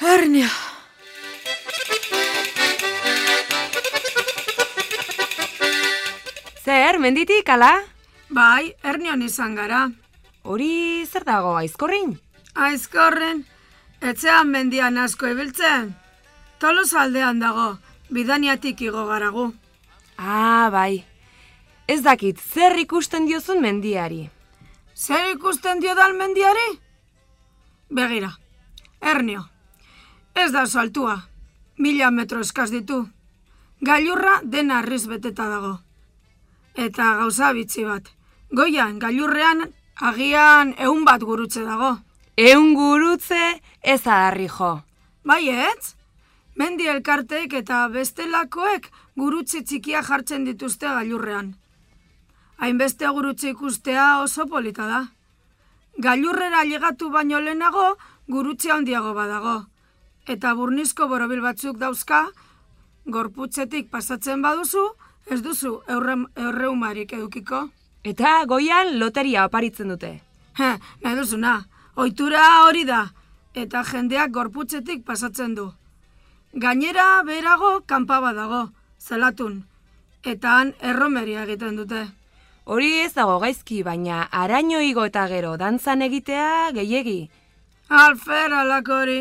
Arnia. Zer, menditik, ala? Bai, ernion izan gara. Hori zer dago, aizkorrin? Aizkorren, etxean mendian asko ibiltzen. Tolos aldean dago, bidaniatik igo garagu. Ah, bai. Ez dakit, zer ikusten diozun mendiari? Zer ikusten dio dal mendiari? Begira, ernio. Ez da saltua, mila metro eskaz ditu. Gailurra dena arriz beteta dago. Eta gauza bitzi bat. Goian, gailurrean, agian ehun bat gurutze dago. Eun gurutze ez adarri jo. Bai ez? Mendi elkarteek eta bestelakoek gurutze txikia jartzen dituzte gailurrean. Hainbeste gurutze ikustea oso polita da. Gailurrera llegatu baino lehenago gurutze handiago badago. Eta burnizko borobil batzuk dauzka, gorputzetik pasatzen baduzu, ez duzu eurrem, eurreumarik edukiko. Eta goian loteria oparitzen dute. He, nahi duzuna, ohitura hori da, eta jendeak gorputzetik pasatzen du. Gainera berago kanpa badago, zelatun, eta han erromeria egiten dute. Hori ez dago gaizki, baina araño igo eta gero dantzan egitea gehiegi. Alfer alako hori.